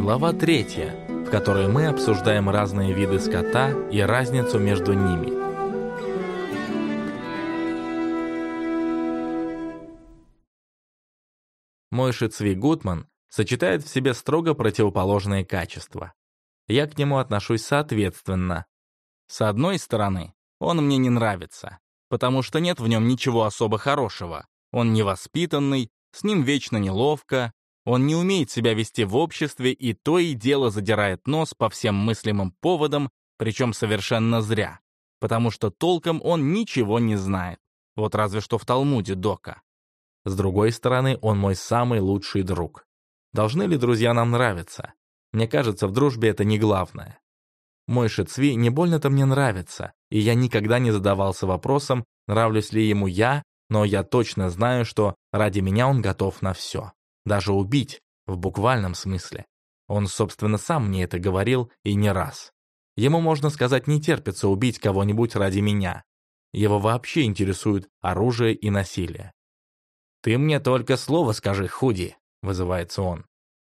Глава третья, в которой мы обсуждаем разные виды скота и разницу между ними. Мой Шицви Гутман сочетает в себе строго противоположные качества. Я к нему отношусь соответственно. С одной стороны, он мне не нравится, потому что нет в нем ничего особо хорошего. Он невоспитанный, с ним вечно неловко, он не умеет себя вести в обществе и то и дело задирает нос по всем мыслимым поводам, причем совершенно зря, потому что толком он ничего не знает. Вот разве что в Талмуде Дока. С другой стороны, он мой самый лучший друг. Должны ли друзья нам нравиться? Мне кажется, в дружбе это не главное. Мой Шицви не больно-то мне нравится, и я никогда не задавался вопросом, нравлюсь ли ему я, но я точно знаю, что ради меня он готов на все. Даже убить, в буквальном смысле. Он, собственно, сам мне это говорил и не раз. Ему, можно сказать, не терпится убить кого-нибудь ради меня. Его вообще интересует оружие и насилие. «Ты мне только слово скажи, Худи», — вызывается он.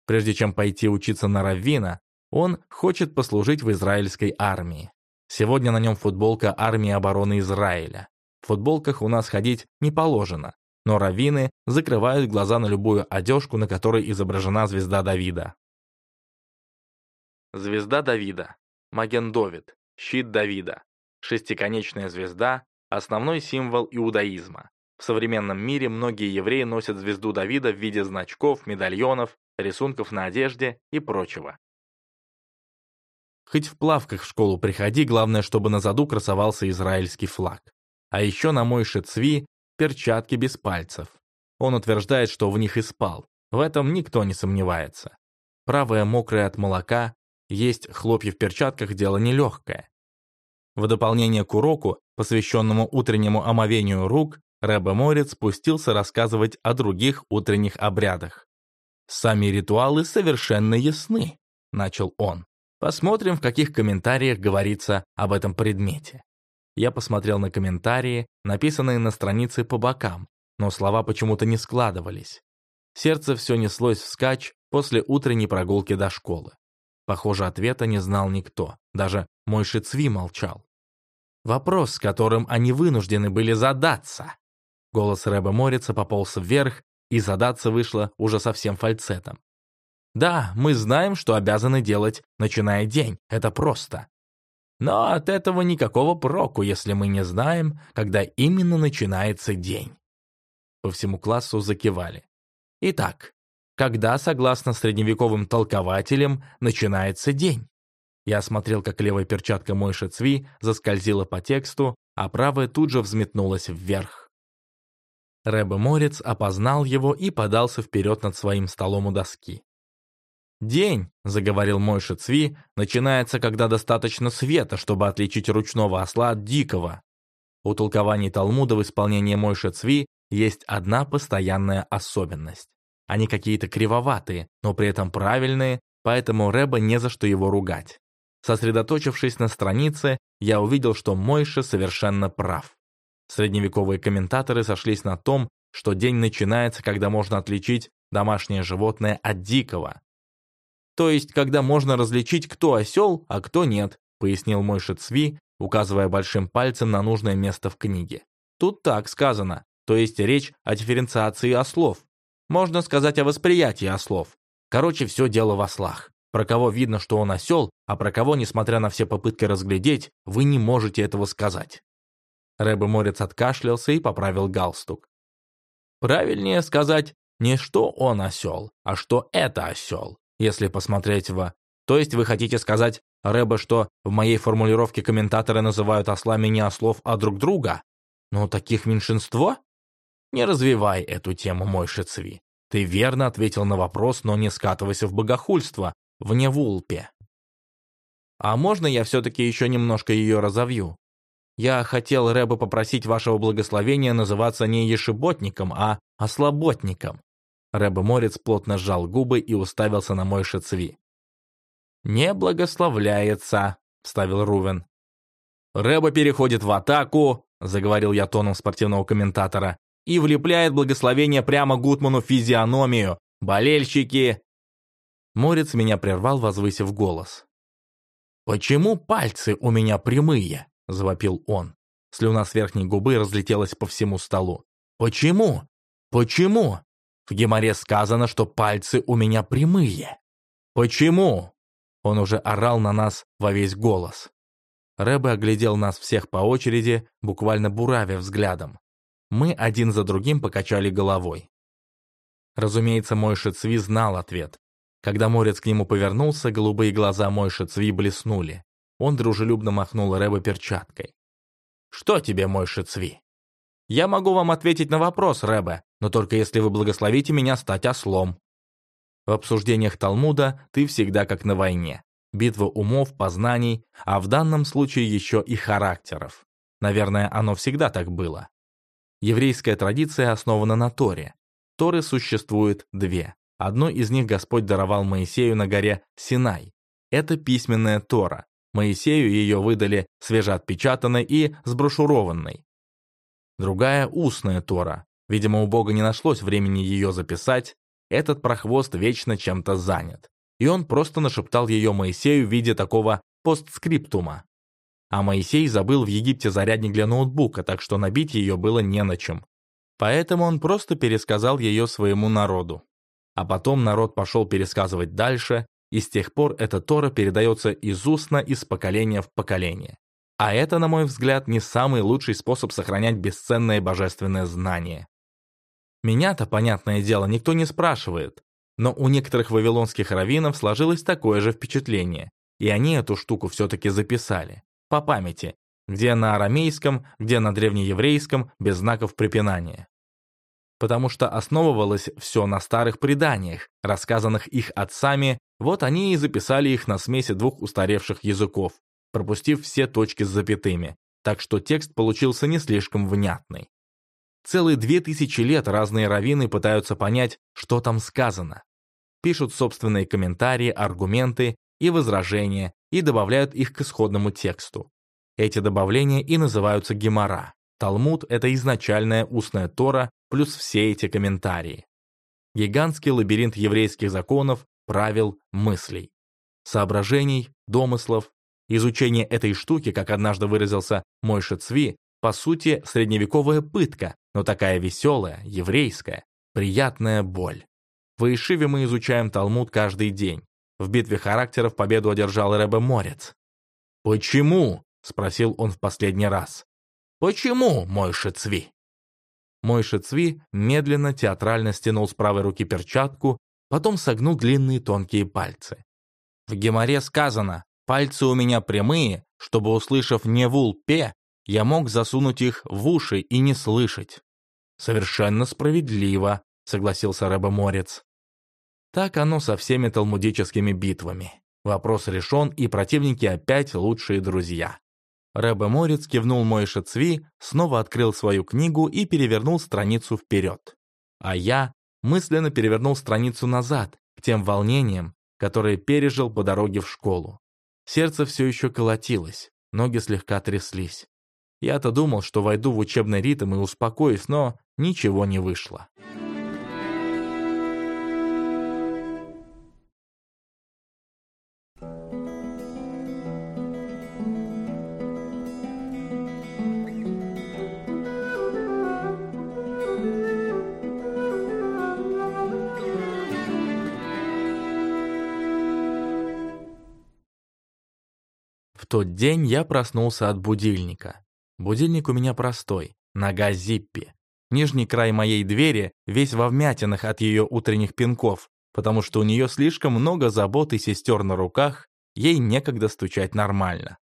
Прежде чем пойти учиться на раввина, он хочет послужить в израильской армии. Сегодня на нем футболка армии обороны Израиля. В футболках у нас ходить не положено, но раввины закрывают глаза на любую одежку, на которой изображена звезда Давида. Звезда Давида. Маген Довид. Щит Давида. Шестиконечная звезда – основной символ иудаизма. В современном мире многие евреи носят звезду Давида в виде значков, медальонов, рисунков на одежде и прочего. Хоть в плавках в школу приходи, главное, чтобы на заду красовался израильский флаг. А еще на мой шецви перчатки без пальцев. Он утверждает, что в них и спал. В этом никто не сомневается. Правая мокрая от молока, есть хлопья в перчатках – дело нелегкое. В дополнение к уроку, посвященному утреннему омовению рук, Рэбе Морец спустился рассказывать о других утренних обрядах. «Сами ритуалы совершенно ясны», — начал он. «Посмотрим, в каких комментариях говорится об этом предмете». Я посмотрел на комментарии, написанные на странице по бокам, но слова почему-то не складывались. Сердце все неслось вскачь после утренней прогулки до школы. Похоже, ответа не знал никто, даже мой Шицви молчал. Вопрос, с которым они вынуждены были задаться. Голос Рэба Морица пополз вверх, и задаться вышло уже совсем фальцетом. Да, мы знаем, что обязаны делать, начиная день, это просто. Но от этого никакого проку, если мы не знаем, когда именно начинается день. По всему классу закивали. Итак, когда, согласно средневековым толкователям, начинается день? Я смотрел, как левая перчатка Мойши Цви заскользила по тексту, а правая тут же взметнулась вверх. Рэбе Морец опознал его и подался вперед над своим столом у доски. «День», — заговорил Мойша Цви, — «начинается, когда достаточно света, чтобы отличить ручного осла от дикого». У толкований Талмуда в исполнении Мойша Цви есть одна постоянная особенность. Они какие-то кривоватые, но при этом правильные, поэтому Рэба не за что его ругать. Сосредоточившись на странице, я увидел, что Мойша совершенно прав. Средневековые комментаторы сошлись на том, что день начинается, когда можно отличить домашнее животное от дикого. То есть, когда можно различить, кто осел, а кто нет, пояснил мой Шицви, указывая большим пальцем на нужное место в книге. Тут так сказано, то есть речь о дифференциации ослов. Можно сказать о восприятии ослов. Короче, все дело в ослах. Про кого видно, что он осел, а про кого, несмотря на все попытки разглядеть, вы не можете этого сказать. Рэбе Морец откашлялся и поправил галстук. Правильнее сказать не что он осел, а что это осел если посмотреть в... То есть вы хотите сказать, Рэбе, что в моей формулировке комментаторы называют ослами не ослов, а друг друга? Но таких меньшинство? Не развивай эту тему, мой Шицви. Ты верно ответил на вопрос, но не скатывайся в богохульство, в невулпе. А можно я все-таки еще немножко ее разовью? Я хотел, Рэбе, попросить вашего благословения называться не ешеботником, а ослаботником. Рэбе Морец плотно сжал губы и уставился на мой шецви. «Не благословляется», — вставил Рувен. «Рэба переходит в атаку», — заговорил я тоном спортивного комментатора, «и влепляет благословение прямо Гутману в физиономию. Болельщики...» Морец меня прервал, возвысив голос. «Почему пальцы у меня прямые?» — завопил он. Слюна с верхней губы разлетелась по всему столу. «Почему? Почему? В Геморе сказано, что пальцы у меня прямые. Почему?» Он уже орал на нас во весь голос. Рэбе оглядел нас всех по очереди, буквально буравя взглядом. Мы один за другим покачали головой. Разумеется, мой Шицви знал ответ. Когда Морец к нему повернулся, голубые глаза мой Шицви блеснули. Он дружелюбно махнул Рэбе перчаткой. «Что тебе, мой Шицви?» «Я могу вам ответить на вопрос, Рэбе, но только если вы благословите меня стать ослом». В обсуждениях Талмуда ты всегда как на войне. Битва умов, познаний, а в данном случае еще и характеров. Наверное, оно всегда так было. Еврейская традиция основана на Торе. Торы существует две. Одну из них Господь даровал Моисею на горе Синай. Это письменная Тора. Моисею ее выдали свежеотпечатанной и сброшурованной. Другая – устная Тора. Видимо, у Бога не нашлось времени ее записать, этот прохвост вечно чем-то занят. И он просто нашептал ее Моисею в виде такого постскриптума. А Моисей забыл в Египте зарядник для ноутбука, так что набить ее было не на чем. Поэтому он просто пересказал ее своему народу. А потом народ пошел пересказывать дальше, и с тех пор эта Тора передается из устно из поколения в поколение. А это, на мой взгляд, не самый лучший способ сохранять бесценное божественное знание. Меня-то, понятное дело, никто не спрашивает, но у некоторых вавилонских раввинов сложилось такое же впечатление, и они эту штуку все-таки записали, по памяти, где на арамейском, где на древнееврейском, без знаков препинания. Потому что основывалось все на старых преданиях, рассказанных их отцами, вот они и записали их на смеси двух устаревших языков, пропустив все точки с запятыми, так что текст получился не слишком внятный. Целые две тысячи лет разные раввины пытаются понять, что там сказано. Пишут собственные комментарии, аргументы и возражения и добавляют их к исходному тексту. Эти добавления и называются гемора. Талмуд — это изначальная устная Тора плюс все эти комментарии. Гигантский лабиринт еврейских законов, правил, мыслей. Соображений, домыслов. Изучение этой штуки, как однажды выразился мой Шицви, по сути, средневековая пытка, но такая веселая, еврейская, приятная боль. В Ишиве мы изучаем Талмуд каждый день. В битве характеров победу одержал Рэбе Морец. «Почему?» — спросил он в последний раз. «Почему, мой Шицви?» Мой Шицви медленно, театрально стянул с правой руки перчатку, потом согнул длинные тонкие пальцы. В Геморе сказано, пальцы у меня прямые, чтобы, услышав «невул-пе», я мог засунуть их в уши и не слышать. «Совершенно справедливо», — согласился Рэбе Морец. Так оно со всеми талмудическими битвами. Вопрос решен, и противники опять лучшие друзья. Рэбе Морец кивнул Мойше Цви, снова открыл свою книгу и перевернул страницу вперед. А я мысленно перевернул страницу назад, к тем волнениям, которые пережил по дороге в школу. Сердце все еще колотилось, ноги слегка тряслись. Я-то думал, что войду в учебный ритм и успокоюсь, но ничего не вышло. В тот день я проснулся от будильника. Будильник у меня простой, нога Зиппи. Нижний край моей двери весь во вмятинах от ее утренних пинков, потому что у нее слишком много забот и сестер на руках, ей некогда стучать нормально.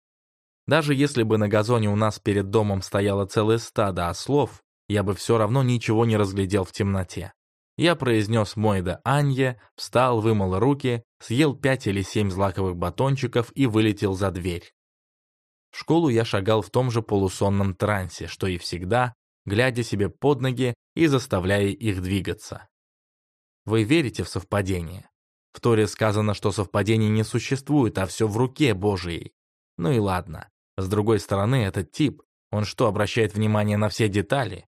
Даже если бы на газоне у нас перед домом стояло целое стадо ослов, я бы все равно ничего не разглядел в темноте. Я произнес Мойда Анье, встал, вымыл руки, съел пять или семь злаковых батончиков и вылетел за дверь. В школу я шагал в том же полусонном трансе, что и всегда, глядя себе под ноги и заставляя их двигаться. Вы верите в совпадение? В Торе сказано, что совпадений не существует, а все в руке Божией. Ну и ладно. С другой стороны, этот тип, он что, обращает внимание на все детали?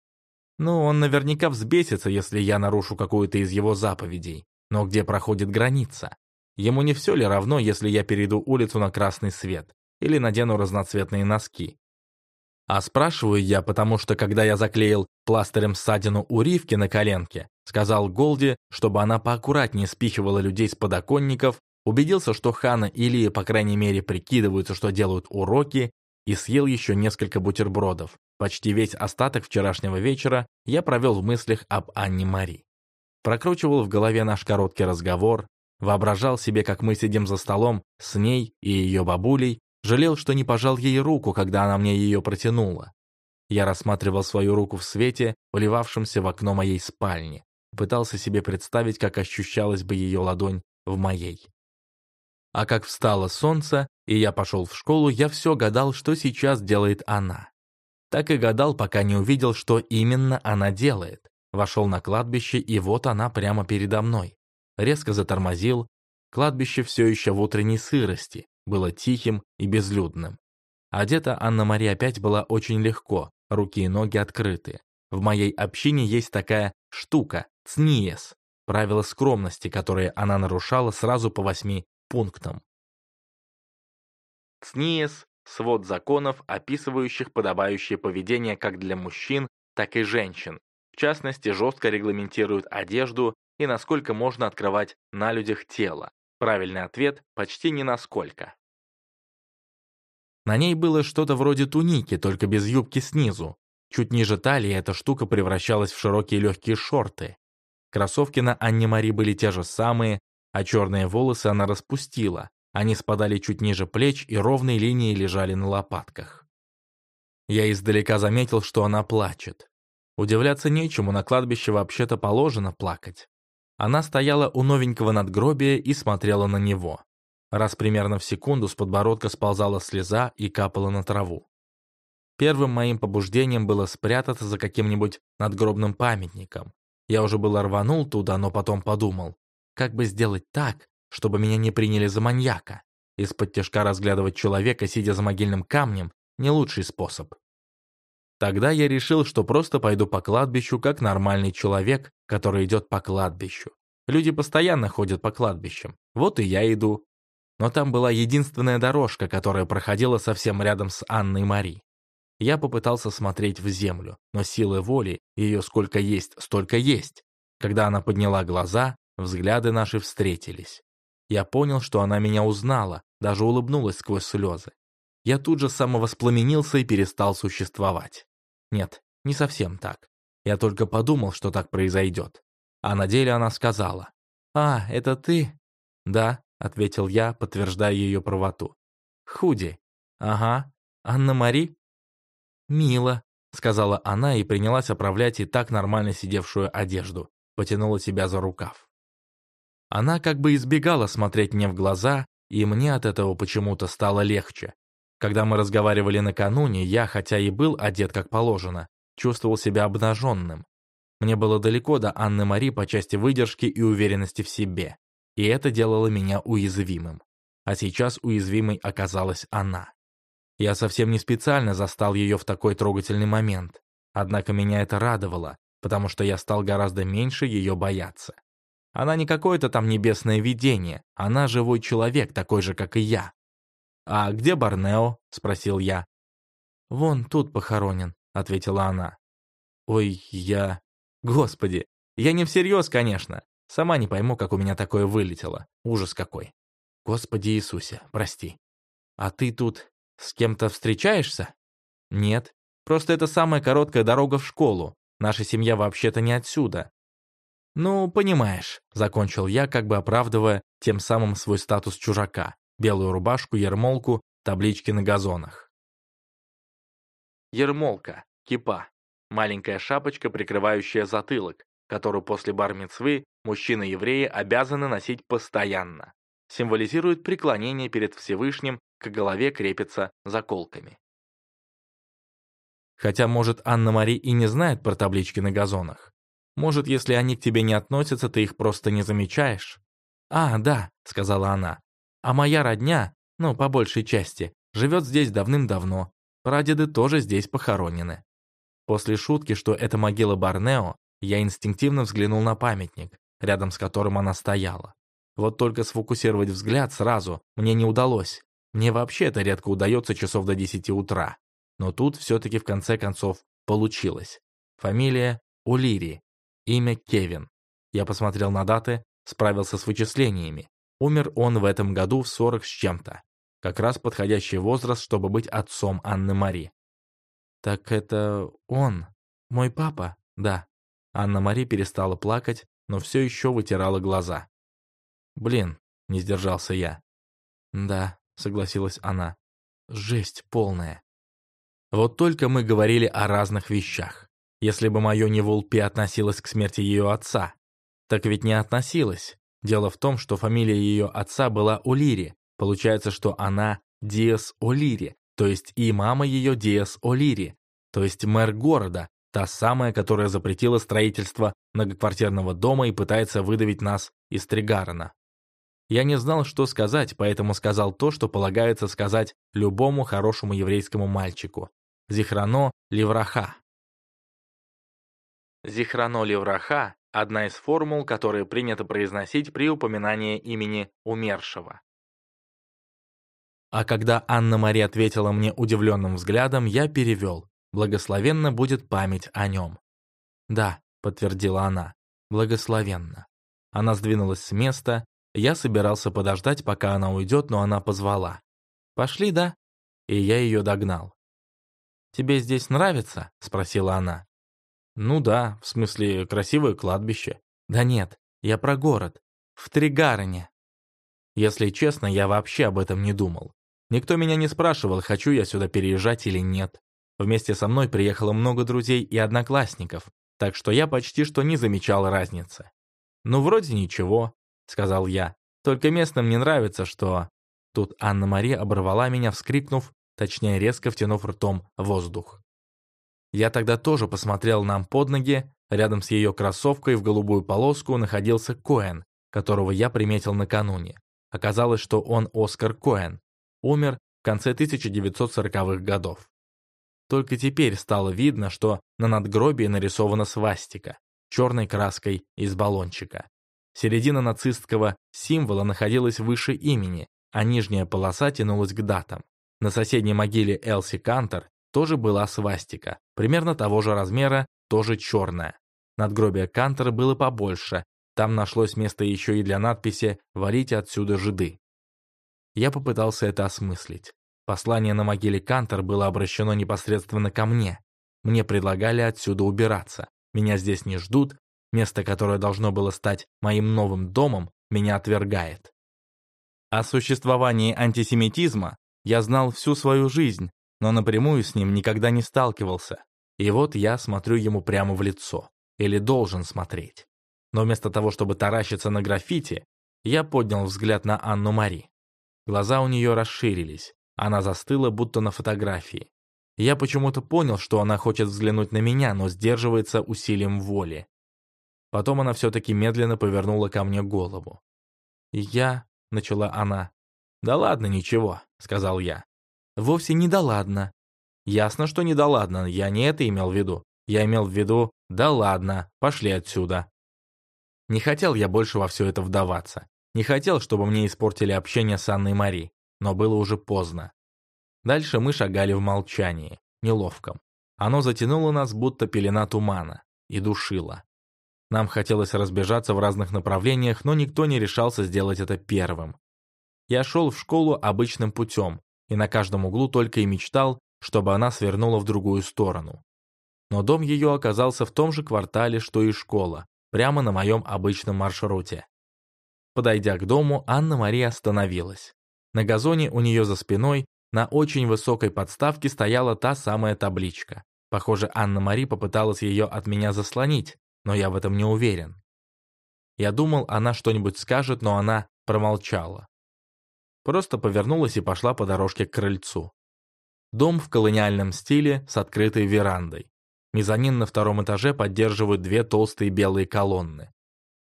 Ну, он наверняка взбесится, если я нарушу какую-то из его заповедей. Но где проходит граница? Ему не все ли равно, если я перейду улицу на красный свет или надену разноцветные носки? А спрашиваю я, потому что когда я заклеил пластырем ссадину у Ривки на коленке, сказал Голди, чтобы она поаккуратнее спихивала людей с подоконников, убедился, что Хана и Лия, по крайней мере, прикидываются, что делают уроки, и съел еще несколько бутербродов. Почти весь остаток вчерашнего вечера я провел в мыслях об Анне Мари. Прокручивал в голове наш короткий разговор, воображал себе, как мы сидим за столом с ней и ее бабулей, Жалел, что не пожал ей руку, когда она мне ее протянула. Я рассматривал свою руку в свете, вливавшемся в окно моей спальни. Пытался себе представить, как ощущалась бы ее ладонь в моей. А как встало солнце, и я пошел в школу, я все гадал, что сейчас делает она. Так и гадал, пока не увидел, что именно она делает. Вошел на кладбище, и вот она прямо передо мной. Резко затормозил. Кладбище все еще в утренней сырости было тихим и безлюдным. Одета Анна-Мария опять была очень легко, руки и ноги открыты. В моей общине есть такая штука – цниес, правила скромности, которые она нарушала сразу по восьми пунктам. Цниес – свод законов, описывающих подобающее поведение как для мужчин, так и женщин. В частности, жестко регламентирует одежду и насколько можно открывать на людях тело. Правильный ответ – почти ни насколько. На ней было что-то вроде туники, только без юбки снизу. Чуть ниже талии эта штука превращалась в широкие легкие шорты. Кроссовки на Анне Мари были те же самые, а черные волосы она распустила. Они спадали чуть ниже плеч и ровной линией лежали на лопатках. Я издалека заметил, что она плачет. Удивляться нечему, на кладбище вообще-то положено плакать. Она стояла у новенького надгробия и смотрела на него. Раз примерно в секунду с подбородка сползала слеза и капала на траву. Первым моим побуждением было спрятаться за каким-нибудь надгробным памятником. Я уже было рванул туда, но потом подумал, как бы сделать так, чтобы меня не приняли за маньяка. Из-под тяжка разглядывать человека, сидя за могильным камнем, не лучший способ. Тогда я решил, что просто пойду по кладбищу, как нормальный человек, который идет по кладбищу. Люди постоянно ходят по кладбищам. Вот и я иду. Но там была единственная дорожка, которая проходила совсем рядом с Анной Мари. Я попытался смотреть в землю, но силы воли, ее сколько есть, столько есть. Когда она подняла глаза, взгляды наши встретились. Я понял, что она меня узнала, даже улыбнулась сквозь слезы. Я тут же самовоспламенился и перестал существовать. Нет, не совсем так. Я только подумал, что так произойдет. А на деле она сказала. «А, это ты?» «Да», — ответил я, подтверждая ее правоту. «Худи». «Ага. Анна-Мари?» «Мило», — сказала она и принялась оправлять и так нормально сидевшую одежду. Потянула себя за рукав. Она как бы избегала смотреть мне в глаза, и мне от этого почему-то стало легче. Когда мы разговаривали накануне, я, хотя и был одет как положено, чувствовал себя обнаженным. Мне было далеко до Анны Мари по части выдержки и уверенности в себе и это делало меня уязвимым. А сейчас уязвимой оказалась она. Я совсем не специально застал ее в такой трогательный момент, однако меня это радовало, потому что я стал гораздо меньше ее бояться. Она не какое-то там небесное видение, она живой человек, такой же, как и я. «А где Барнео?» — спросил я. «Вон тут похоронен», — ответила она. «Ой, я... Господи, я не всерьез, конечно. Сама не пойму, как у меня такое вылетело. Ужас какой. Господи Иисусе, прости. А ты тут с кем-то встречаешься? Нет. Просто это самая короткая дорога в школу. Наша семья вообще-то не отсюда. Ну, понимаешь, закончил я, как бы оправдывая тем самым свой статус чужака. Белую рубашку, ермолку, таблички на газонах. Ермолка, кипа. Маленькая шапочка, прикрывающая затылок, которую после бар-мицвы мужчины-евреи обязаны носить постоянно. Символизирует преклонение перед Всевышним, к голове крепится заколками. Хотя, может, Анна-Мари и не знает про таблички на газонах. Может, если они к тебе не относятся, ты их просто не замечаешь? «А, да», — сказала она. «А моя родня, ну, по большей части, живет здесь давным-давно. Прадеды тоже здесь похоронены». После шутки, что это могила Барнео, я инстинктивно взглянул на памятник, рядом с которым она стояла. Вот только сфокусировать взгляд сразу мне не удалось. Мне вообще это редко удается часов до 10 утра. Но тут все-таки в конце концов получилось. Фамилия Улири. Имя Кевин. Я посмотрел на даты, справился с вычислениями. Умер он в этом году в 40 с чем-то. Как раз подходящий возраст, чтобы быть отцом Анны Мари. «Так это он? Мой папа?» «Да». Анна Мари перестала плакать, но все еще вытирала глаза. «Блин», — не сдержался я. «Да», — согласилась она. «Жесть полная». Вот только мы говорили о разных вещах. Если бы мое неволпи относилось к смерти ее отца, так ведь не относилось. Дело в том, что фамилия ее отца была Улири. Получается, что она Диас Олири, то есть и мама ее Диас Олири, то есть мэр города, та самая, которая запретила строительство многоквартирного дома и пытается выдавить нас из Тригарена. Я не знал, что сказать, поэтому сказал то, что полагается сказать любому хорошему еврейскому мальчику. Зихрано Левраха. Зихрано Левраха – одна из формул, которые принято произносить при упоминании имени умершего. А когда Анна-Мария ответила мне удивленным взглядом, я перевел «Благословенна будет память о нем». «Да», — подтвердила она, — «благословенна». Она сдвинулась с места, я собирался подождать, пока она уйдет, но она позвала. «Пошли, да?» И я ее догнал. «Тебе здесь нравится?» — спросила она. «Ну да, в смысле, красивое кладбище». «Да нет, я про город. В Тригароне». Если честно, я вообще об этом не думал. Никто меня не спрашивал, хочу я сюда переезжать или нет. Вместе со мной приехало много друзей и одноклассников, так что я почти что не замечал разницы. «Ну, вроде ничего», — сказал я. «Только местным не нравится, что...» Тут Анна-Мария оборвала меня, вскрикнув, точнее резко втянув ртом воздух. Я тогда тоже посмотрел нам под ноги, рядом с ее кроссовкой в голубую полоску находился Коэн, которого я приметил накануне. Оказалось, что он Оскар Коэн, умер в конце 1940-х годов. Только теперь стало видно, что на надгробии нарисована свастика, черной краской из баллончика. Середина нацистского символа находилась выше имени, а нижняя полоса тянулась к датам. На соседней могиле Элси Кантер тоже была свастика, примерно того же размера, тоже черная. Надгробие Кантера было побольше, там нашлось место еще и для надписи «Валите отсюда жиды». Я попытался это осмыслить. Послание на могиле Кантер было обращено непосредственно ко мне. Мне предлагали отсюда убираться. Меня здесь не ждут, Место, которое должно было стать моим новым домом, меня отвергает. О существовании антисемитизма я знал всю свою жизнь, но напрямую с ним никогда не сталкивался. И вот я смотрю ему прямо в лицо. Или должен смотреть. Но вместо того, чтобы таращиться на граффити, я поднял взгляд на Анну Мари. Глаза у нее расширились. Она застыла, будто на фотографии. Я почему-то понял, что она хочет взглянуть на меня, но сдерживается усилием воли. Потом она все-таки медленно повернула ко мне голову. «Я...» — начала она. «Да ладно, ничего», — сказал я. «Вовсе не да ладно». «Ясно, что не да ладно, я не это имел в виду. Я имел в виду, да ладно, пошли отсюда». Не хотел я больше во все это вдаваться. Не хотел, чтобы мне испортили общение с Анной Мари, но было уже поздно. Дальше мы шагали в молчании, неловком. Оно затянуло нас, будто пелена тумана, и душило. Нам хотелось разбежаться в разных направлениях, но никто не решался сделать это первым. Я шел в школу обычным путем, и на каждом углу только и мечтал, чтобы она свернула в другую сторону. Но дом ее оказался в том же квартале, что и школа, прямо на моем обычном маршруте. Подойдя к дому, Анна-Мария остановилась. На газоне у нее за спиной на очень высокой подставке стояла та самая табличка. Похоже, Анна-Мари попыталась ее от меня заслонить, но я в этом не уверен. Я думал, она что-нибудь скажет, но она промолчала. Просто повернулась и пошла по дорожке к крыльцу. Дом в колониальном стиле с открытой верандой. Мезонин на втором этаже поддерживают две толстые белые колонны.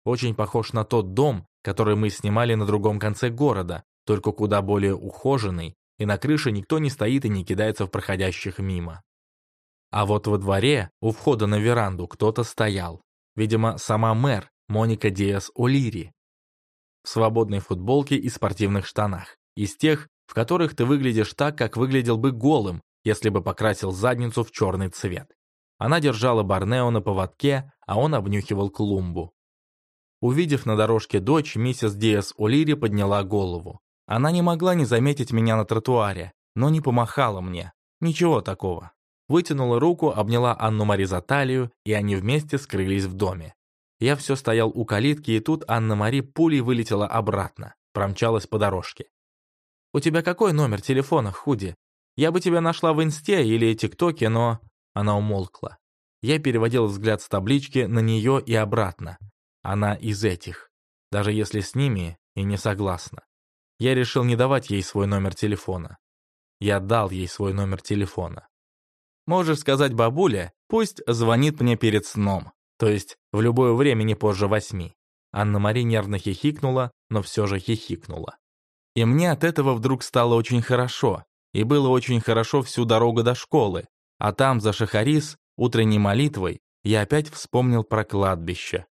Очень похож на тот дом, который мы снимали на другом конце города, только куда более ухоженный, и на крыше никто не стоит и не кидается в проходящих мимо. А вот во дворе, у входа на веранду, кто-то стоял. Видимо, сама мэр, Моника Диас О'Лири. В свободной футболке и спортивных штанах. Из тех, в которых ты выглядишь так, как выглядел бы голым, если бы покрасил задницу в черный цвет. Она держала Барнео на поводке, а он обнюхивал клумбу. Увидев на дорожке дочь, миссис Диас О'Лири подняла голову. Она не могла не заметить меня на тротуаре, но не помахала мне. Ничего такого. Вытянула руку, обняла Анну-Мари за талию, и они вместе скрылись в доме. Я все стоял у калитки, и тут Анна-Мари пулей вылетела обратно, промчалась по дорожке. «У тебя какой номер телефона, Худи? Я бы тебя нашла в Инсте или ТикТоке, но...» Она умолкла. Я переводил взгляд с таблички на нее и обратно. Она из этих. Даже если с ними и не согласна. Я решил не давать ей свой номер телефона. Я дал ей свой номер телефона. Можешь сказать бабуле, пусть звонит мне перед сном, то есть в любое время не позже восьми. Анна-Мари нервно хихикнула, но все же хихикнула. И мне от этого вдруг стало очень хорошо, и было очень хорошо всю дорогу до школы, а там, за Шахарис, утренней молитвой, я опять вспомнил про кладбище.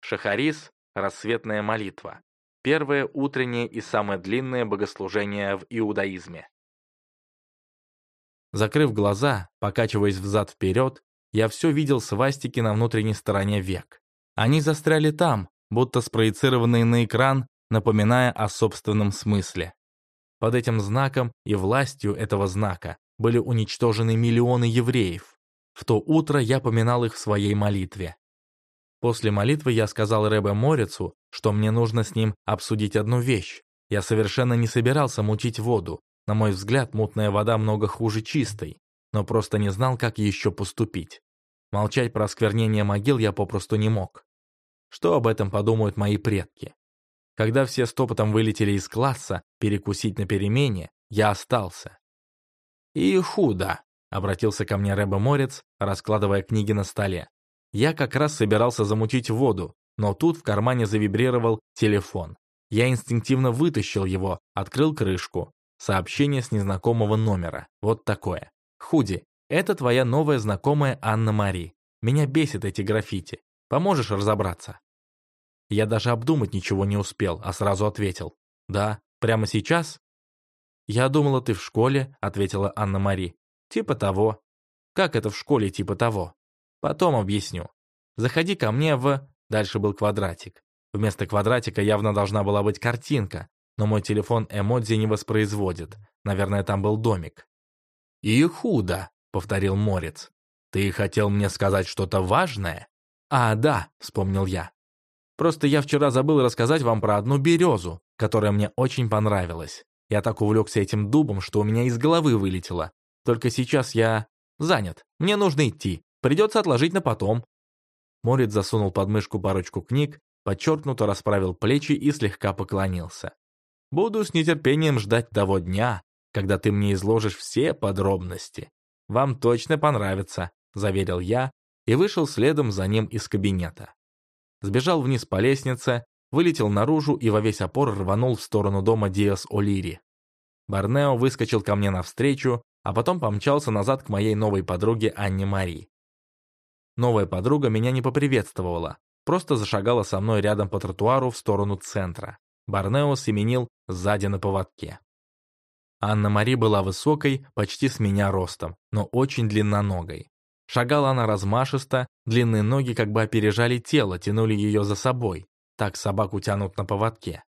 Шахарис – рассветная молитва. Первое утреннее и самое длинное богослужение в иудаизме. Закрыв глаза, покачиваясь взад-вперед, я все видел свастики на внутренней стороне век. Они застряли там, будто спроецированные на экран, напоминая о собственном смысле. Под этим знаком и властью этого знака были уничтожены миллионы евреев. В то утро я поминал их в своей молитве. После молитвы я сказал Рэбе Морицу, что мне нужно с ним обсудить одну вещь. Я совершенно не собирался мутить воду. На мой взгляд, мутная вода много хуже чистой, но просто не знал, как еще поступить. Молчать про осквернение могил я попросту не мог. Что об этом подумают мои предки? Когда все стопотом вылетели из класса перекусить на перемене, я остался. «И худо», — обратился ко мне Рэбе Морец, раскладывая книги на столе. Я как раз собирался замутить воду, но тут в кармане завибрировал телефон. Я инстинктивно вытащил его, открыл крышку. Сообщение с незнакомого номера. Вот такое. «Худи, это твоя новая знакомая Анна-Мари. Меня бесит эти граффити. Поможешь разобраться?» Я даже обдумать ничего не успел, а сразу ответил. «Да, прямо сейчас?» «Я думала, ты в школе», — ответила Анна-Мари. «Типа того». «Как это в школе типа того?» «Потом объясню. Заходи ко мне в...» Дальше был квадратик. Вместо квадратика явно должна была быть картинка, но мой телефон эмодзи не воспроизводит. Наверное, там был домик. «И худо», — повторил Морец. «Ты хотел мне сказать что-то важное?» «А, да», — вспомнил я. «Просто я вчера забыл рассказать вам про одну березу, которая мне очень понравилась. Я так увлекся этим дубом, что у меня из головы вылетело. Только сейчас я занят. Мне нужно идти. Придется отложить на потом». Морец засунул под мышку парочку книг, подчеркнуто расправил плечи и слегка поклонился. «Буду с нетерпением ждать того дня, когда ты мне изложишь все подробности. Вам точно понравится», — заверил я и вышел следом за ним из кабинета. Сбежал вниз по лестнице, вылетел наружу и во весь опор рванул в сторону дома Диас О'Лири. Барнео выскочил ко мне навстречу, а потом помчался назад к моей новой подруге Анне Мари. Новая подруга меня не поприветствовала, просто зашагала со мной рядом по тротуару в сторону центра. Барнео семенил сзади на поводке. Анна-Мари была высокой, почти с меня ростом, но очень длинноногой. Шагала она размашисто, длинные ноги как бы опережали тело, тянули ее за собой. Так собаку тянут на поводке.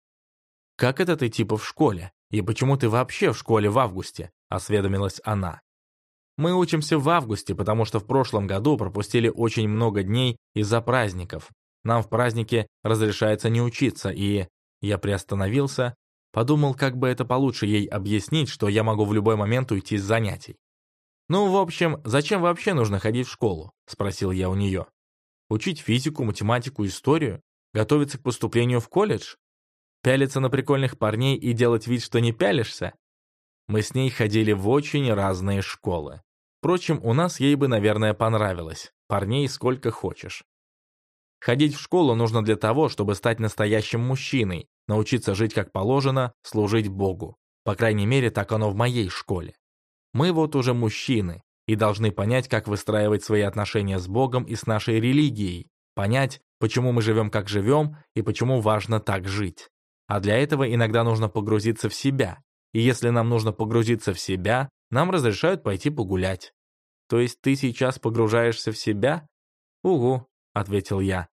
«Как это ты типа в школе? И почему ты вообще в школе в августе?» – осведомилась она. «Мы учимся в августе, потому что в прошлом году пропустили очень много дней из-за праздников. Нам в празднике разрешается не учиться, и...» Я приостановился, подумал, как бы это получше ей объяснить, что я могу в любой момент уйти с занятий. «Ну, в общем, зачем вообще нужно ходить в школу?» – спросил я у нее. «Учить физику, математику, историю? Готовиться к поступлению в колледж? Пялиться на прикольных парней и делать вид, что не пялишься? Мы с ней ходили в очень разные школы. Впрочем, у нас ей бы, наверное, понравилось. Парней сколько хочешь. Ходить в школу нужно для того, чтобы стать настоящим мужчиной, научиться жить как положено, служить Богу. По крайней мере, так оно в моей школе. Мы вот уже мужчины и должны понять, как выстраивать свои отношения с Богом и с нашей религией, понять, почему мы живем как живем и почему важно так жить. А для этого иногда нужно погрузиться в себя. И если нам нужно погрузиться в себя, нам разрешают пойти погулять. То есть ты сейчас погружаешься в себя? Угу, ответил я.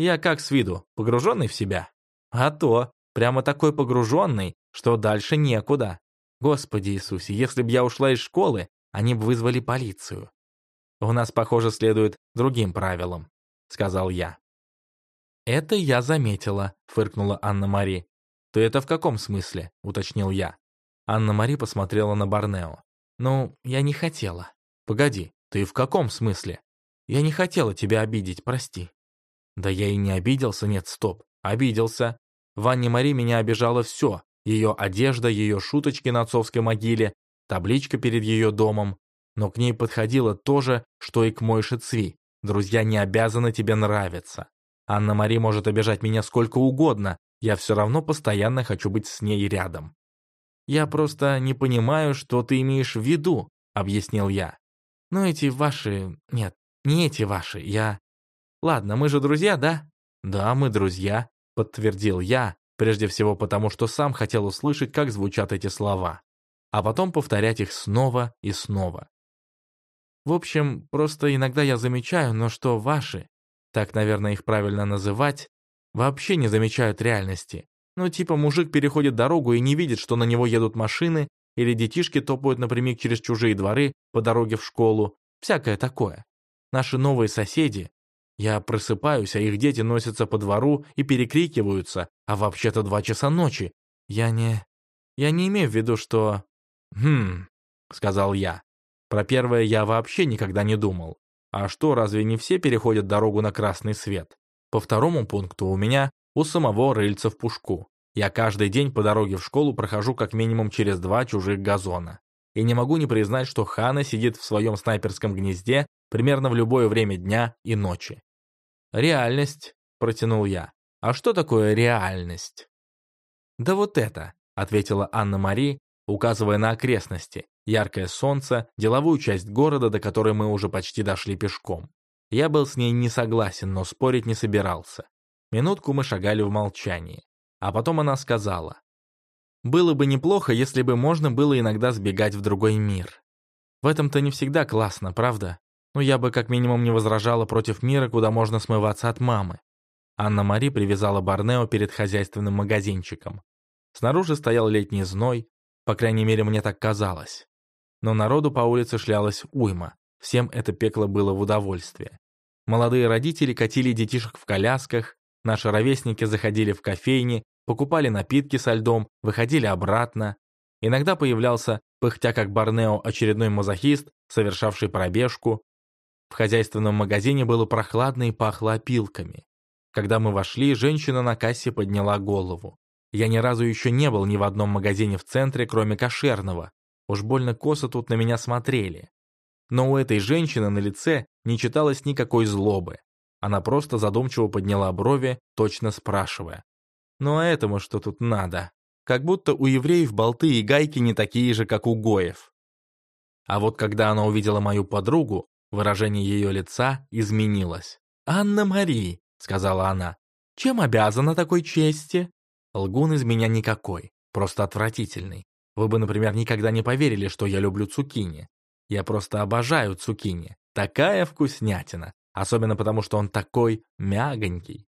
Я как с виду, погруженный в себя? А то, прямо такой погруженный, что дальше некуда. Господи Иисусе, если б я ушла из школы, они бы вызвали полицию. У нас, похоже, следует другим правилам, сказал я. Это я заметила, фыркнула Анна-Мари. Ты это в каком смысле? уточнил я. Анна-Мари посмотрела на Барнео. Ну, я не хотела. Погоди, ты в каком смысле? Я не хотела тебя обидеть, прости. Да я и не обиделся, нет, стоп. Обиделся. В Анне-Мари меня обижало все, ее одежда, ее шуточки на отцовской могиле, табличка перед ее домом. Но к ней подходило то же, что и к Мойше Цви. Друзья не обязаны тебе нравиться. Анна-Мари может обижать меня сколько угодно, я все равно постоянно хочу быть с ней рядом. «Я просто не понимаю, что ты имеешь в виду», — объяснил я. «Ну эти ваши... Нет, не эти ваши, я...» «Ладно, мы же друзья, да?» «Да, мы друзья», — подтвердил я, Прежде всего потому, что сам хотел услышать, как звучат эти слова, а потом повторять их снова и снова. В общем, просто иногда я замечаю, но что ваши, так, наверное, их правильно называть, вообще не замечают реальности. Ну, типа мужик переходит дорогу и не видит, что на него едут машины, или детишки топают напрямик через чужие дворы по дороге в школу, всякое такое. Наши новые соседи, я просыпаюсь, а их дети носятся по двору и перекрикиваются, а вообще-то два часа ночи. Я не... Я не имею в виду, что... «Хм...» — сказал я. Про первое я вообще никогда не думал. А что, разве не все переходят дорогу на красный свет? По второму пункту у меня у самого рыльца в пушку. Я каждый день по дороге в школу прохожу как минимум через два чужих газона. И не могу не признать, что Хана сидит в своем снайперском гнезде примерно в любое время дня и ночи. «Реальность», — протянул я. «А что такое реальность?» «Да вот это», — ответила Анна-Мари, указывая на окрестности, яркое солнце, деловую часть города, до которой мы уже почти дошли пешком. Я был с ней не согласен, но спорить не собирался. Минутку мы шагали в молчании. А потом она сказала. «Было бы неплохо, если бы можно было иногда сбегать в другой мир. В этом-то не всегда классно, правда? Ну, я бы как минимум не возражала против мира, куда можно смываться от мамы. Анна-Мари привязала Барнео перед хозяйственным магазинчиком. Снаружи стоял летний зной, по крайней мере, мне так казалось. Но народу по улице шлялось уйма, всем это пекло было в удовольствие. Молодые родители катили детишек в колясках, наши ровесники заходили в кофейни, покупали напитки со льдом, выходили обратно. Иногда появлялся, пыхтя как Барнео, очередной мазохист, совершавший пробежку, в хозяйственном магазине было прохладно и пахло опилками. Когда мы вошли, женщина на кассе подняла голову. Я ни разу еще не был ни в одном магазине в центре, кроме кошерного. Уж больно косо тут на меня смотрели. Но у этой женщины на лице не читалось никакой злобы. Она просто задумчиво подняла брови, точно спрашивая. «Ну а этому что тут надо?» Как будто у евреев болты и гайки не такие же, как у гоев. А вот когда она увидела мою подругу, Выражение ее лица изменилось. «Анна-Мари», — сказала она, — «чем обязана такой чести?» Лгун из меня никакой, просто отвратительный. Вы бы, например, никогда не поверили, что я люблю цукини. Я просто обожаю цукини. Такая вкуснятина. Особенно потому, что он такой мягонький.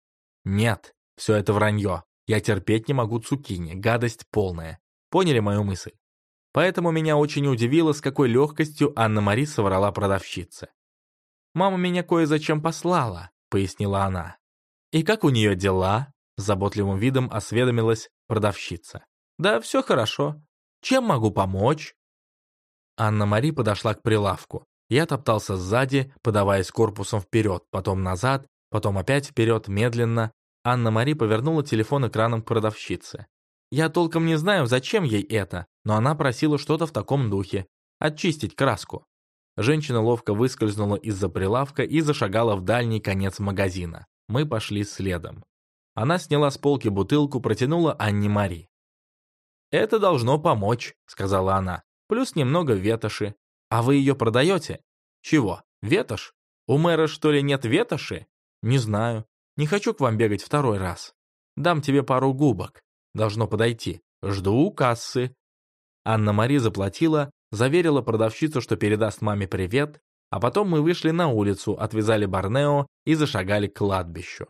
Нет, все это вранье. Я терпеть не могу цукини, гадость полная. Поняли мою мысль? Поэтому меня очень удивило, с какой легкостью Анна-Мари соврала продавщице. «Мама меня кое-зачем послала», — пояснила она. «И как у нее дела?» — заботливым видом осведомилась продавщица. «Да все хорошо. Чем могу помочь?» Анна-Мари подошла к прилавку. Я топтался сзади, подаваясь корпусом вперед, потом назад, потом опять вперед, медленно. Анна-Мари повернула телефон экраном к продавщице. Я толком не знаю, зачем ей это, но она просила что-то в таком духе. Очистить краску. Женщина ловко выскользнула из-за прилавка и зашагала в дальний конец магазина. Мы пошли следом. Она сняла с полки бутылку, протянула Анне Мари. «Это должно помочь», — сказала она. «Плюс немного ветоши. А вы ее продаете?» «Чего? Ветошь? У мэра, что ли, нет ветоши?» «Не знаю. Не хочу к вам бегать второй раз. Дам тебе пару губок. Должно подойти. Жду у кассы». Анна-Мари заплатила, заверила продавщицу, что передаст маме привет, а потом мы вышли на улицу, отвязали Борнео и зашагали к кладбищу.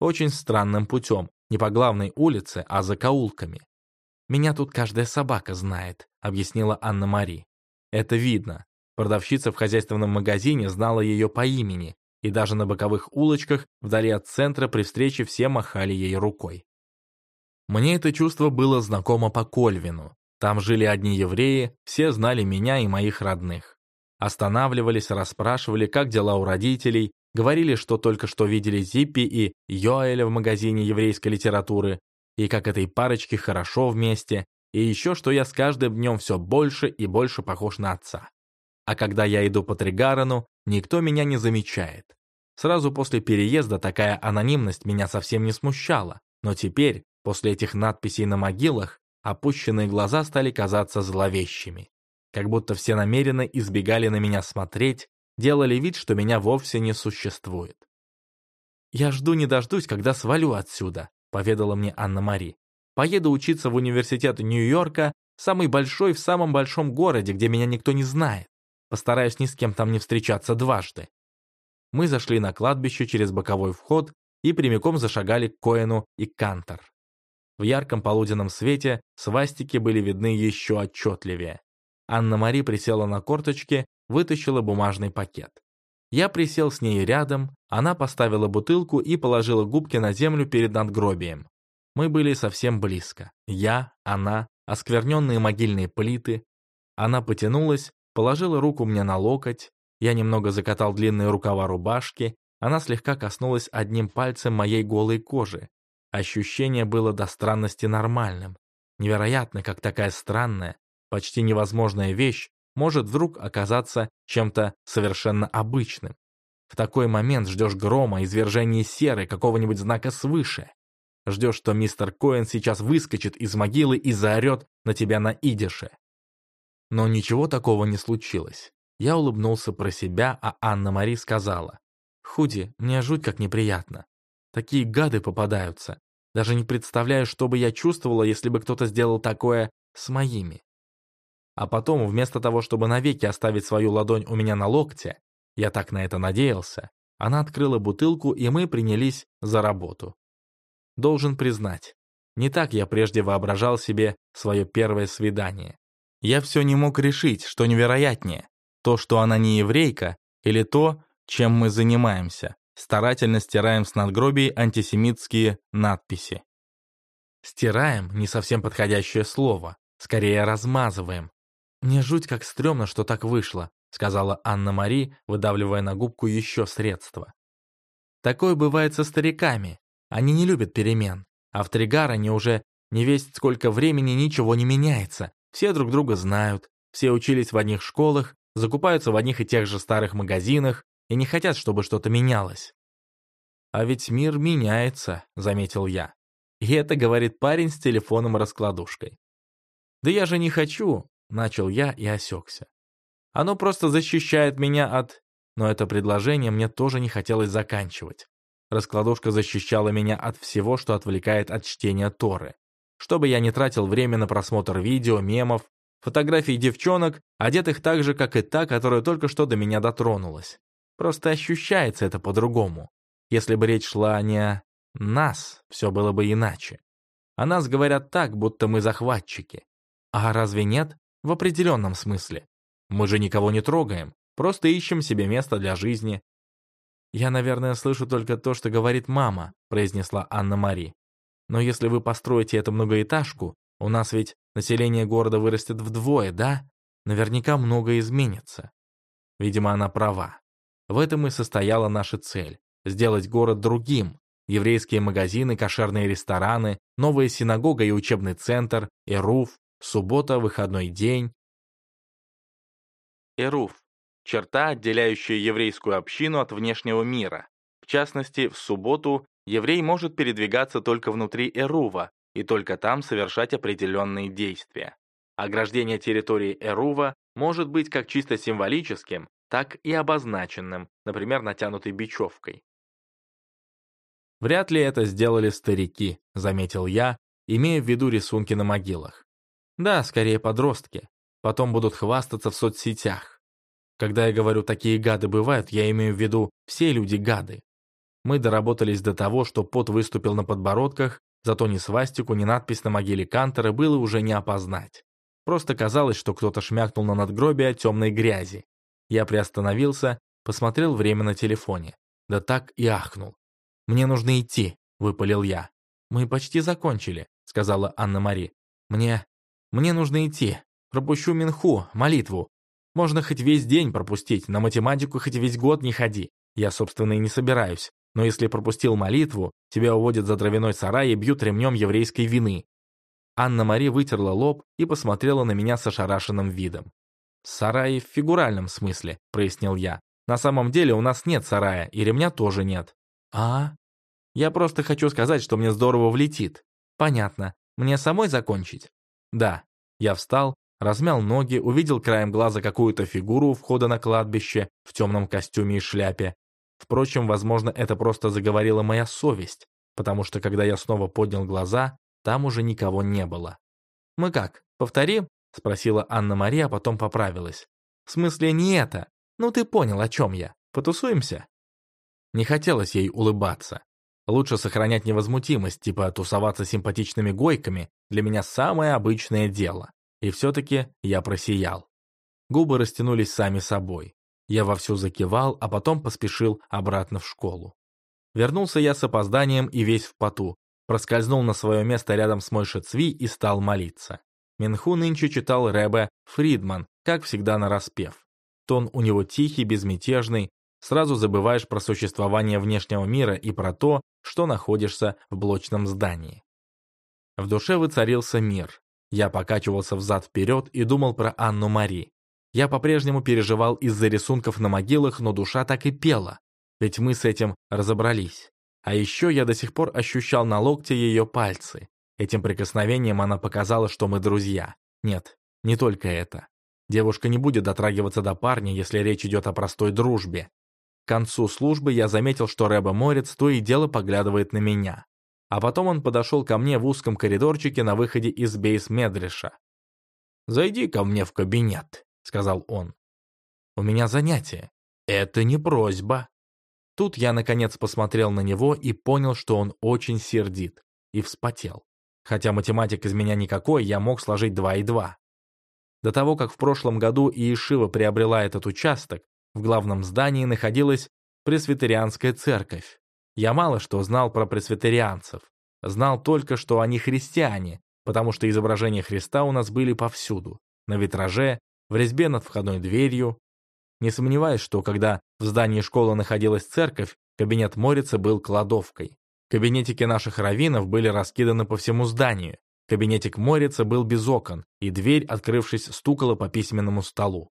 Очень странным путем, не по главной улице, а за каулками. «Меня тут каждая собака знает», — объяснила Анна-Мари. «Это видно. Продавщица в хозяйственном магазине знала ее по имени, и даже на боковых улочках вдали от центра при встрече все махали ей рукой. Мне это чувство было знакомо по Кольвину. Там жили одни евреи, все знали меня и моих родных. Останавливались, расспрашивали, как дела у родителей, говорили, что только что видели Зиппи и Йоэля в магазине еврейской литературы, и как этой парочке хорошо вместе, и еще, что я с каждым днем все больше и больше похож на отца. А когда я иду по Тригарану, никто меня не замечает. Сразу после переезда такая анонимность меня совсем не смущала, но теперь, после этих надписей на могилах, опущенные глаза стали казаться зловещими. Как будто все намеренно избегали на меня смотреть, делали вид, что меня вовсе не существует. «Я жду не дождусь, когда свалю отсюда», — поведала мне Анна-Мари. «Поеду учиться в университет Нью-Йорка, самый большой в самом большом городе, где меня никто не знает. Постараюсь ни с кем там не встречаться дважды». Мы зашли на кладбище через боковой вход и прямиком зашагали к Коэну и Кантор. В ярком полуденном свете свастики были видны еще отчетливее. Анна-Мари присела на корточки, вытащила бумажный пакет. Я присел с ней рядом, она поставила бутылку и положила губки на землю перед надгробием. Мы были совсем близко. Я, она, оскверненные могильные плиты. Она потянулась, положила руку мне на локоть, я немного закатал длинные рукава рубашки, она слегка коснулась одним пальцем моей голой кожи. Ощущение было до странности нормальным. Невероятно, как такая странная, почти невозможная вещь может вдруг оказаться чем-то совершенно обычным. В такой момент ждешь грома, извержения серы, какого-нибудь знака свыше. Ждешь, что мистер Коэн сейчас выскочит из могилы и заорет на тебя на идише. Но ничего такого не случилось. Я улыбнулся про себя, а Анна-Мари сказала. «Худи, мне жуть как неприятно. Такие гады попадаются. Даже не представляю, что бы я чувствовала, если бы кто-то сделал такое с моими. А потом, вместо того, чтобы навеки оставить свою ладонь у меня на локте, я так на это надеялся, она открыла бутылку, и мы принялись за работу. Должен признать, не так я прежде воображал себе свое первое свидание. Я все не мог решить, что невероятнее, то, что она не еврейка, или то, чем мы занимаемся, старательно стираем с надгробий антисемитские надписи. Стираем — не совсем подходящее слово, скорее размазываем, «Мне жуть как стрёмно, что так вышло», сказала Анна-Мари, выдавливая на губку еще средства. «Такое бывает со стариками. Они не любят перемен. А в Тригароне уже не весть сколько времени ничего не меняется. Все друг друга знают, все учились в одних школах, закупаются в одних и тех же старых магазинах и не хотят, чтобы что-то менялось». «А ведь мир меняется», — заметил я. И это говорит парень с телефоном-раскладушкой. «Да я же не хочу, Начал я и осекся. Оно просто защищает меня от... Но это предложение мне тоже не хотелось заканчивать. Раскладушка защищала меня от всего, что отвлекает от чтения Торы. Чтобы я не тратил время на просмотр видео, мемов, фотографий девчонок, одетых так же, как и та, которая только что до меня дотронулась. Просто ощущается это по-другому. Если бы речь шла не о нас, все было бы иначе. О нас говорят так, будто мы захватчики. А разве нет? В определенном смысле. Мы же никого не трогаем, просто ищем себе место для жизни. «Я, наверное, слышу только то, что говорит мама», произнесла Анна-Мари. «Но если вы построите эту многоэтажку, у нас ведь население города вырастет вдвое, да? Наверняка многое изменится». Видимо, она права. В этом и состояла наша цель – сделать город другим. Еврейские магазины, кошерные рестораны, новая синагога и учебный центр, Эруф, Суббота, выходной день. Эруф – черта, отделяющая еврейскую общину от внешнего мира. В частности, в субботу еврей может передвигаться только внутри Эрува и только там совершать определенные действия. Ограждение территории Эрува может быть как чисто символическим, так и обозначенным, например, натянутой бечевкой. Вряд ли это сделали старики, заметил я, имея в виду рисунки на могилах. Да, скорее подростки. Потом будут хвастаться в соцсетях. Когда я говорю «такие гады бывают», я имею в виду «все люди гады». Мы доработались до того, что пот выступил на подбородках, зато ни свастику, ни надпись на могиле Кантера было уже не опознать. Просто казалось, что кто-то шмякнул на надгробие темной грязи. Я приостановился, посмотрел время на телефоне. Да так и ахнул. «Мне нужно идти», — выпалил я. «Мы почти закончили», — сказала Анна-Мари. «Мне... мне нужно идти. Пропущу Минху, молитву. Можно хоть весь день пропустить, на математику хоть весь год не ходи. Я, собственно, и не собираюсь. Но если пропустил молитву, тебя уводят за дровяной сарай и бьют ремнем еврейской вины». Анна-Мари вытерла лоб и посмотрела на меня с ошарашенным видом. «Сарай в фигуральном смысле», — прояснил я. «На самом деле у нас нет сарая, и ремня тоже нет». «А? Я просто хочу сказать, что мне здорово влетит». «Понятно. Мне самой закончить?» «Да». Я встал, размял ноги, увидел краем глаза какую-то фигуру у входа на кладбище в темном костюме и шляпе. Впрочем, возможно, это просто заговорила моя совесть, потому что когда я снова поднял глаза, там уже никого не было. «Мы как, повторим?» — спросила Анна-Мария, а потом поправилась. «В смысле не это? Ну ты понял, о чем я. Потусуемся?» Не хотелось ей улыбаться. Лучше сохранять невозмутимость, типа тусоваться симпатичными гойками, для меня самое обычное дело. И все-таки я просиял. Губы растянулись сами собой. Я вовсю закивал, а потом поспешил обратно в школу. Вернулся я с опозданием и весь в поту. Проскользнул на свое место рядом с Мойши Цви и стал молиться. Минху нынче читал Рэбе Фридман, как всегда нараспев. Тон у него тихий, безмятежный, сразу забываешь про существование внешнего мира и про то, что находишься в блочном здании. В душе воцарился мир. Я покачивался взад-вперед и думал про Анну Мари. Я по-прежнему переживал из-за рисунков на могилах, но душа так и пела. Ведь мы с этим разобрались. А еще я до сих пор ощущал на локте ее пальцы. Этим прикосновением она показала, что мы друзья. Нет, не только это. Девушка не будет дотрагиваться до парня, если речь идет о простой дружбе. К концу службы я заметил, что Рэба Морец то и дело поглядывает на меня. А потом он подошел ко мне в узком коридорчике на выходе из бейс-медреша. «Зайди ко мне в кабинет», — сказал он. «У меня занятие. Это не просьба». Тут я, наконец, посмотрел на него и понял, что он очень сердит, и вспотел. Хотя математик из меня никакой, я мог сложить два и два. До того, как в прошлом году Иешива приобрела этот участок, в главном здании находилась пресвитерианская церковь. Я мало что знал про пресвитерианцев. Знал только, что они христиане, потому что изображения Христа у нас были повсюду. На витраже, в резьбе над входной дверью. Не сомневаюсь, что когда в здании школы находилась церковь, кабинет Морица был кладовкой. Кабинетики наших раввинов были раскиданы по всему зданию. Кабинетик Морица был без окон, и дверь, открывшись, стукала по письменному столу.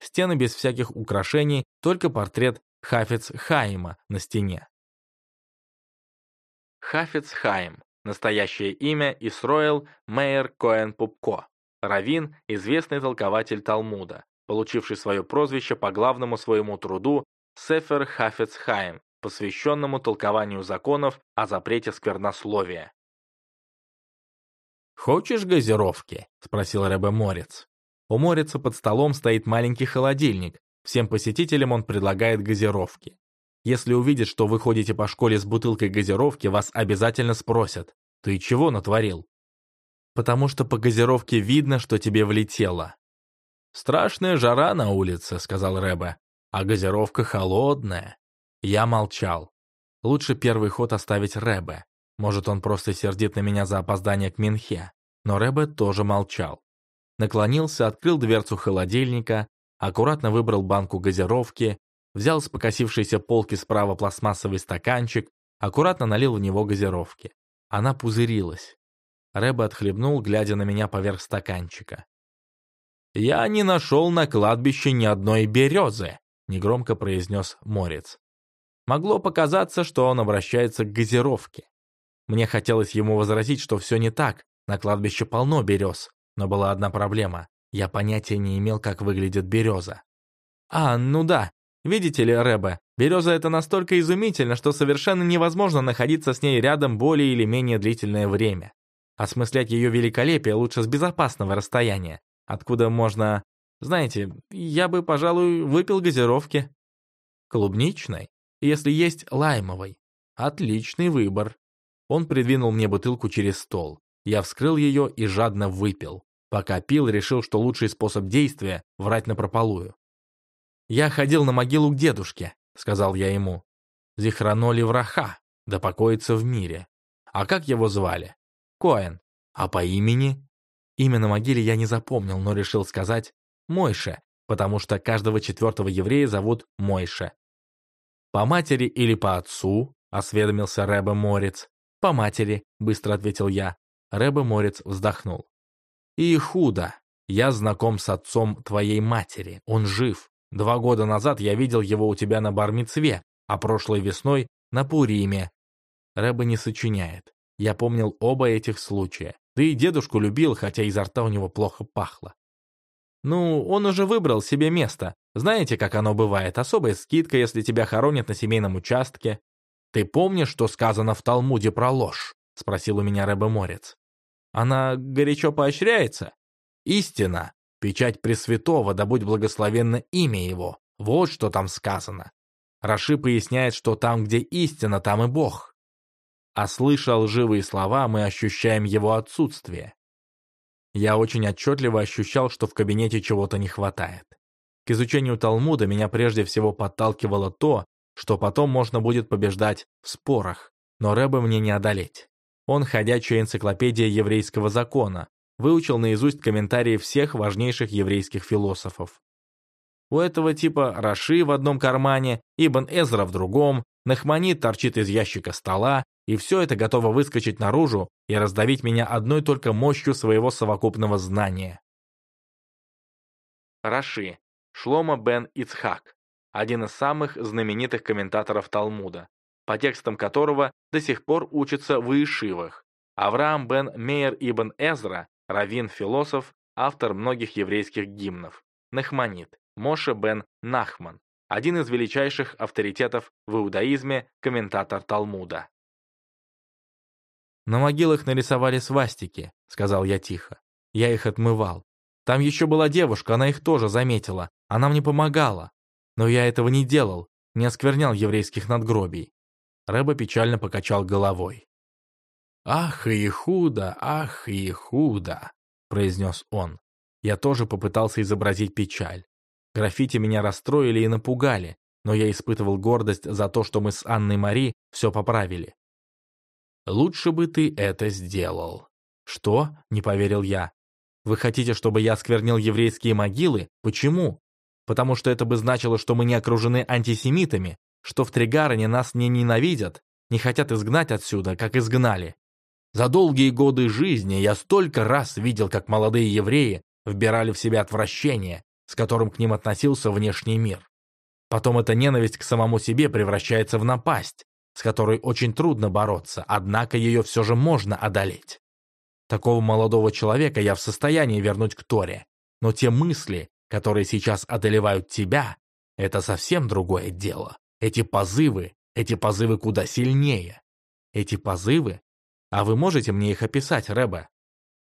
Стены без всяких украшений, только портрет Хафец Хаима на стене. Хафец Хаим. Настоящее имя Исроэл Мейер Коэн Пупко. Равин, известный толкователь Талмуда, получивший свое прозвище по главному своему труду Сефер Хафец Хаим, посвященному толкованию законов о запрете сквернословия. «Хочешь газировки?» — спросил Рэбе Морец. У Морица под столом стоит маленький холодильник. Всем посетителям он предлагает газировки. Если увидят, что вы ходите по школе с бутылкой газировки, вас обязательно спросят, «Ты чего натворил?» потому что по газировке видно, что тебе влетело. «Страшная жара на улице», — сказал Рэбе, — «а газировка холодная». Я молчал. Лучше первый ход оставить Рэбе. Может, он просто сердит на меня за опоздание к Минхе. Но Рэбе тоже молчал. Наклонился, открыл дверцу холодильника, аккуратно выбрал банку газировки, взял с покосившейся полки справа пластмассовый стаканчик, аккуратно налил в него газировки. Она пузырилась. Рэбе отхлебнул, глядя на меня поверх стаканчика. «Я не нашел на кладбище ни одной березы», — негромко произнес Морец. Могло показаться, что он обращается к газировке. Мне хотелось ему возразить, что все не так, на кладбище полно берез, но была одна проблема. Я понятия не имел, как выглядит береза. «А, ну да, видите ли, Рэбе, Береза это настолько изумительно, что совершенно невозможно находиться с ней рядом более или менее длительное время. Осмыслять ее великолепие лучше с безопасного расстояния, откуда можно... Знаете, я бы, пожалуй, выпил газировки. Клубничной, если есть лаймовой. Отличный выбор. Он придвинул мне бутылку через стол. Я вскрыл ее и жадно выпил. Пока пил, решил, что лучший способ действия — врать напропалую. Я ходил на могилу к дедушке, — сказал я ему. «Зихраноли враха, да покоится в мире. А как его звали?» «Коэн. А по имени?» Имя на могиле я не запомнил, но решил сказать «Мойше», потому что каждого четвертого еврея зовут Мойше. «По матери или по отцу?» — осведомился Рэбе Морец. «По матери», — быстро ответил я. Рэбе Морец вздохнул. «И худо. Я знаком с отцом твоей матери. Он жив. Два года назад я видел его у тебя на Бармицве, а прошлой весной на Пуриме. Рэба не сочиняет. Я помнил оба этих случая. Да и дедушку любил, хотя изо рта у него плохо пахло. Ну, он уже выбрал себе место. Знаете, как оно бывает? Особая скидка, если тебя хоронят на семейном участке. Ты помнишь, что сказано в Талмуде про ложь? Спросил у меня Рэбе Морец. Она горячо поощряется? Истина. Печать Пресвятого, да будь благословенно имя его. Вот что там сказано. Раши поясняет, что там, где истина, там и Бог. А слыша лживые слова, мы ощущаем его отсутствие. Я очень отчетливо ощущал, что в кабинете чего-то не хватает. К изучению Талмуда меня прежде всего подталкивало то, что потом можно будет побеждать в спорах, но Рэбе мне не одолеть. Он ходячая энциклопедия еврейского закона, выучил наизусть комментарии всех важнейших еврейских философов. У этого типа Раши в одном кармане, Ибн Эзра в другом, Нахманит торчит из ящика стола, и все это готово выскочить наружу и раздавить меня одной только мощью своего совокупного знания. Раши, Шлома бен Ицхак, один из самых знаменитых комментаторов Талмуда, по текстам которого до сих пор учатся в Ишивах. Авраам бен Мейер ибн Эзра раввин-философ, автор многих еврейских гимнов, Нахманит, Моше бен Нахман, один из величайших авторитетов в иудаизме, комментатор Талмуда. «На могилах нарисовали свастики», — сказал я тихо. Я их отмывал. Там еще была девушка, она их тоже заметила. Она мне помогала. Но я этого не делал, не осквернял еврейских надгробий. Рэба печально покачал головой. «Ах и худо, ах и худо», — произнес он. Я тоже попытался изобразить печаль. Граффити меня расстроили и напугали, но я испытывал гордость за то, что мы с Анной Мари все поправили. «Лучше бы ты это сделал». «Что?» — не поверил я. «Вы хотите, чтобы я сквернил еврейские могилы? Почему?» «Потому что это бы значило, что мы не окружены антисемитами, что в Тригароне нас не ненавидят, не хотят изгнать отсюда, как изгнали. За долгие годы жизни я столько раз видел, как молодые евреи вбирали в себя отвращение, с которым к ним относился внешний мир. Потом эта ненависть к самому себе превращается в напасть, с которой очень трудно бороться, однако ее все же можно одолеть. Такого молодого человека я в состоянии вернуть к Торе, но те мысли, которые сейчас одолевают тебя, это совсем другое дело. Эти позывы, эти позывы куда сильнее. Эти позывы а вы можете мне их описать, Рэбе?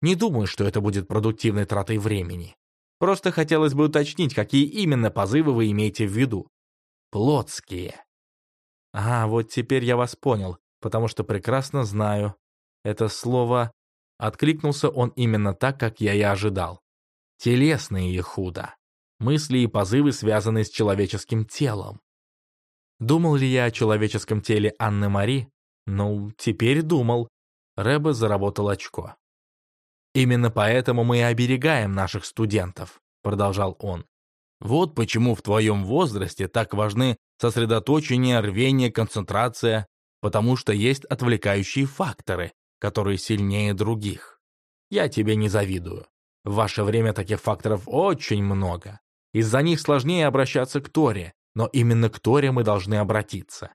Не думаю, что это будет продуктивной тратой времени. Просто хотелось бы уточнить, какие именно позывы вы имеете в виду. Плотские. А, вот теперь я вас понял, потому что прекрасно знаю. Это слово... Откликнулся он именно так, как я и ожидал. Телесные и худо. Мысли и позывы, связанные с человеческим телом. Думал ли я о человеческом теле Анны Мари? Ну, теперь думал. Рэбе заработал очко. «Именно поэтому мы и оберегаем наших студентов», — продолжал он. «Вот почему в твоем возрасте так важны сосредоточение, рвение, концентрация, потому что есть отвлекающие факторы, которые сильнее других. Я тебе не завидую. В ваше время таких факторов очень много. Из-за них сложнее обращаться к Торе, но именно к Торе мы должны обратиться.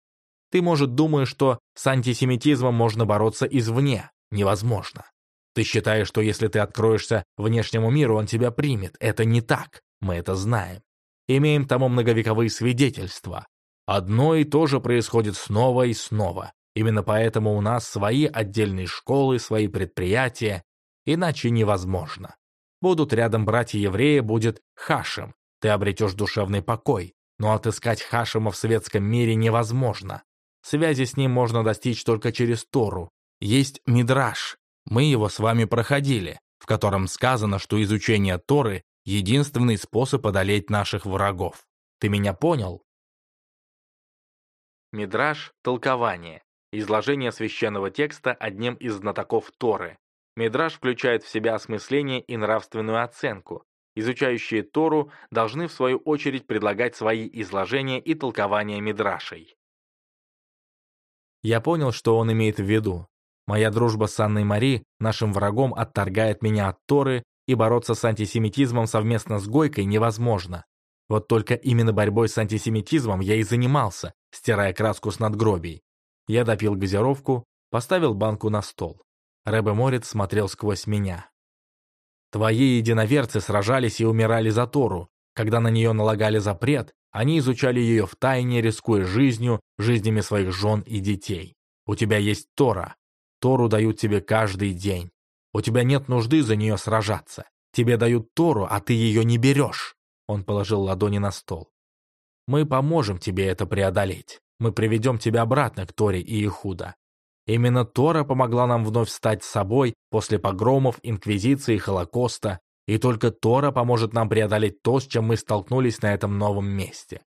Ты, может, думаешь, что с антисемитизмом можно бороться извне. Невозможно. Ты считаешь, что если ты откроешься внешнему миру, он тебя примет. Это не так. Мы это знаем. Имеем тому многовековые свидетельства. Одно и то же происходит снова и снова. Именно поэтому у нас свои отдельные школы, свои предприятия. Иначе невозможно. Будут рядом братья-евреи, будет Хашем. Ты обретешь душевный покой. Но отыскать Хашема в светском мире невозможно. Связи с ним можно достичь только через Тору. Есть Мидраш. Мы его с вами проходили, в котором сказано, что изучение Торы — единственный способ одолеть наших врагов. Ты меня понял? Мидраш – толкование. Изложение священного текста одним из знатоков Торы. Мидраш включает в себя осмысление и нравственную оценку. Изучающие Тору должны в свою очередь предлагать свои изложения и толкования Мидрашей. Я понял, что он имеет в виду. Моя дружба с Анной Мари, нашим врагом, отторгает меня от Торы, и бороться с антисемитизмом совместно с Гойкой невозможно. Вот только именно борьбой с антисемитизмом я и занимался, стирая краску с надгробий. Я допил газировку, поставил банку на стол. Рэбе Морец смотрел сквозь меня. Твои единоверцы сражались и умирали за Тору. Когда на нее налагали запрет, они изучали ее в тайне, рискуя жизнью, жизнями своих жен и детей. У тебя есть Тора. Тору дают тебе каждый день. У тебя нет нужды за нее сражаться. Тебе дают Тору, а ты ее не берешь. Он положил ладони на стол. Мы поможем тебе это преодолеть. Мы приведем тебя обратно к Торе и Ихуда. Именно Тора помогла нам вновь стать собой после погромов, инквизиции Холокоста, и только Тора поможет нам преодолеть то, с чем мы столкнулись на этом новом месте.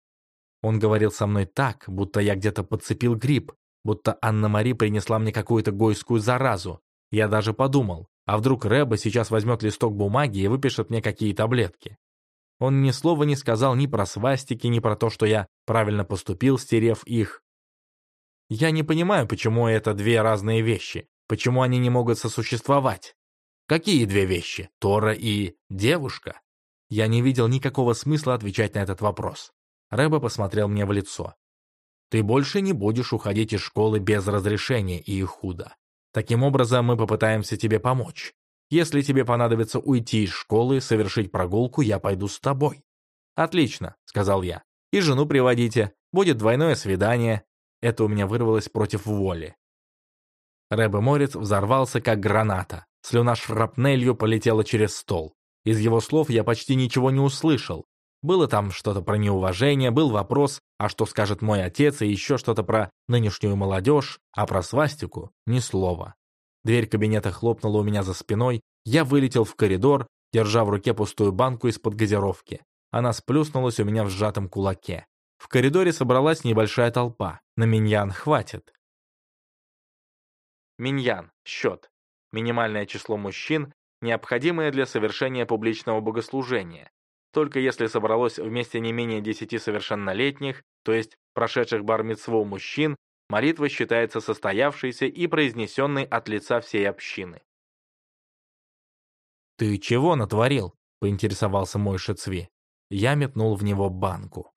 Он говорил со мной так, будто я где-то подцепил грипп, будто Анна-Мари принесла мне какую-то гойскую заразу. Я даже подумал, а вдруг Рэба сейчас возьмет листок бумаги и выпишет мне какие таблетки. Он ни слова не сказал ни про свастики, ни про то, что я правильно поступил, стерев их. Я не понимаю, почему это две разные вещи, почему они не могут сосуществовать. Какие две вещи? Тора и девушка? Я не видел никакого смысла отвечать на этот вопрос. Рэба посмотрел мне в лицо. Ты больше не будешь уходить из школы без разрешения, и худо. Таким образом, мы попытаемся тебе помочь. Если тебе понадобится уйти из школы, совершить прогулку, я пойду с тобой». «Отлично», — сказал я. «И жену приводите. Будет двойное свидание». Это у меня вырвалось против воли. Рэбе Морец взорвался, как граната. Слюна шрапнелью полетела через стол. Из его слов я почти ничего не услышал. Было там что-то про неуважение, был вопрос, а что скажет мой отец, и еще что-то про нынешнюю молодежь, а про свастику — ни слова. Дверь кабинета хлопнула у меня за спиной, я вылетел в коридор, держа в руке пустую банку из-под газировки. Она сплюснулась у меня в сжатом кулаке. В коридоре собралась небольшая толпа. На миньян хватит. Миньян – счет. Минимальное число мужчин, необходимое для совершения публичного богослужения. Только если собралось вместе не менее десяти совершеннолетних, то есть прошедших бармитсву мужчин, молитва считается состоявшейся и произнесенной от лица всей общины. «Ты чего натворил?» — поинтересовался мой Шецви. Я метнул в него банку.